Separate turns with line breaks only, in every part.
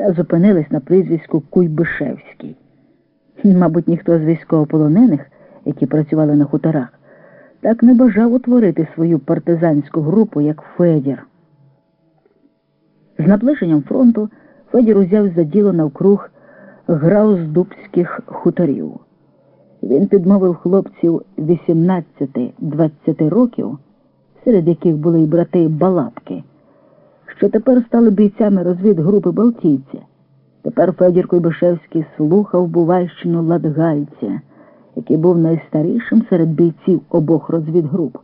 та зупинились на прізвиську Куйбишевський. Мабуть, ніхто з військовополонених, які працювали на хуторах, так не бажав утворити свою партизанську групу, як Федір. З наближенням фронту Федір узяв за діло навкруг грауздубських хуторів. Він підмовив хлопців 18-20 років, серед яких були й брати Балапки, що тепер стали бійцями розвідгрупи Балтійця. Тепер Федір Куйбишевський слухав Бувальщину Ладгальця, який був найстарішим серед бійців обох розвідгруп.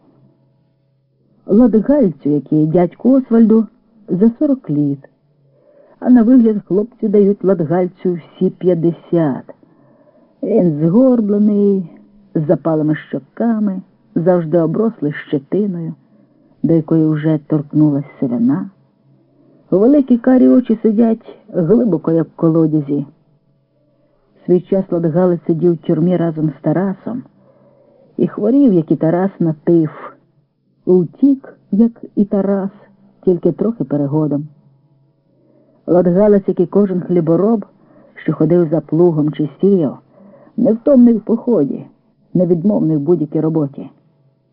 Ладгальцю, який дядьку Освальду, за 40 літ, а на вигляд хлопці дають Ладгальцю всі 50. Він згорблений, з запалими щоками, завжди оброслий щетиною, до якої вже торкнулась селяна. Великі карі очі сидять глибоко, як в колодязі. Свій час Ладгалець сидів в тюрмі разом з Тарасом і хворів, як і Тарас, на тиф. Утік, як і Тарас, тільки трохи перегодом. Ладгалець, як і кожен хлібороб, що ходив за плугом чи сіяв, невтомний в поході, невідмовний в будь-якій роботі.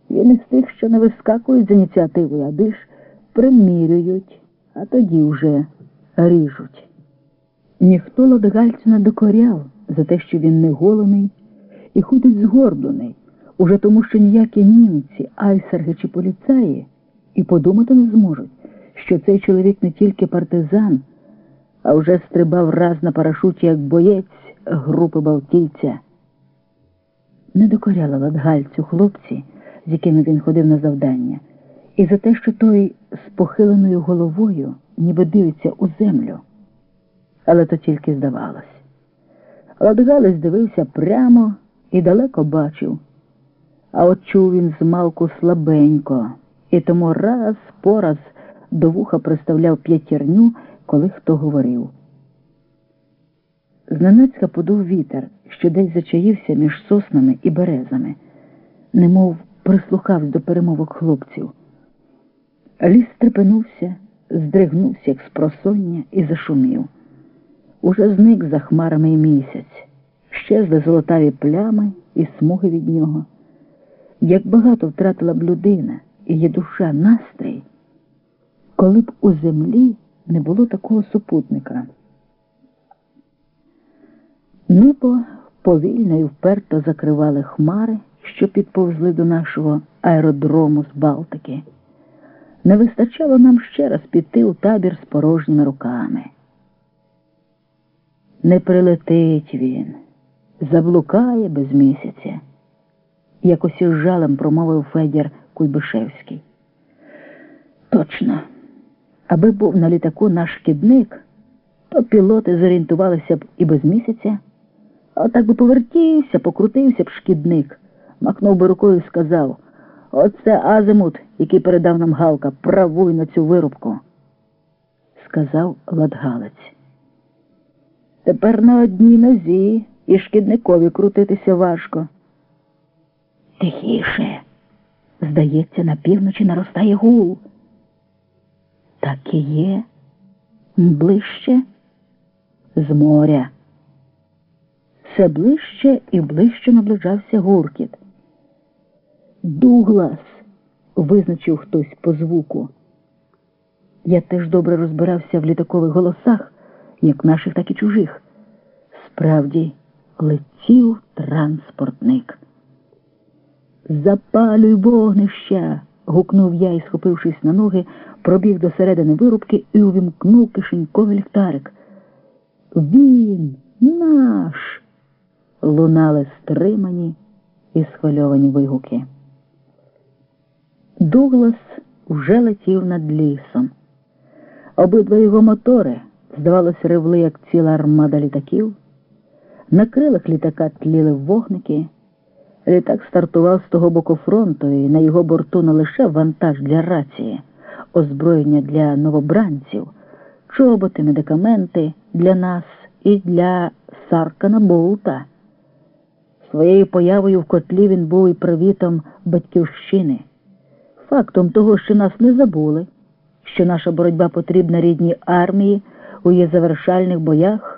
Він із тих, що не вискакують з ініціативою, а більш примірюють, а тоді вже ріжуть. Ніхто ладгальцю не докоряв за те, що він не голений і ходить згорблений, уже тому, що ніякі німці, айсерги чи поліцаї і подумати не зможуть, що цей чоловік не тільки партизан, а вже стрибав раз на парашуті як боєць групи Балтійця. Не докоряла ладгальцю хлопці, з якими він ходив на завдання, і за те, що той з похиленою головою ніби дивиться у землю. Але то тільки здавалось. Ладгалець дивився прямо і далеко бачив, а от чув він змалку слабенько, і тому раз по раз до вуха приставляв п'ятірню, коли хто говорив. Зненацька подув вітер, що десь зачаївся між соснами і березами, немов прислухався до перемовок хлопців. Ліс стрепенувся, здригнувся, як з просоння, і зашумів. Уже зник за хмарами місяць, щезли золотаві плями і смуги від нього. Як багато втратила б людина і є душа настрій, коли б у землі не було такого супутника. Небо повільно і вперто закривали хмари, що підповзли до нашого аеродрому з Балтики. Не вистачало нам ще раз піти у табір з порожніми руками. Не прилетить він, заблукає без місяця, якось із жалем промовив Федір Куйбишевський. Точно, аби був на літаку наш шкідник, то пілоти зорієнтувалися б і без місяця, а так би повертівся, покрутився б шкідник, махнув би рукою і сказав Оце азимут, який передав нам Галка, правуй на цю вирубку, сказав Ладгалець. Тепер на одній нозі і шкідникові крутитися важко. Тихіше. Здається, на півночі наростає гул. Так і є. Ближче з моря. Все ближче і ближче наближався гуркіт. Дуглас, визначив хтось по звуку. Я теж добре розбирався в літакових голосах як наших, так і чужих. Справді, летів транспортник. Запалюй вогнища. гукнув я і, схопившись на ноги, пробіг до середини вирубки і увімкнув кишеньковий ліхтарик. Він наш. лунали стримані і схвильовані вигуки. Дуглас вже летів над лісом. Обидва його мотори здавалось, ревли, як ціла армада літаків. На крилах літака тліли вогники. Літак стартував з того боку фронту, і на його борту не лише вантаж для рації, озброєння для новобранців, чоботи, медикаменти для нас і для Саркана Болта. Своєю появою в котлі він був і привітом батьківщини, фактом того, що нас не забули, що наша боротьба потрібна рідній армії у її завершальних боях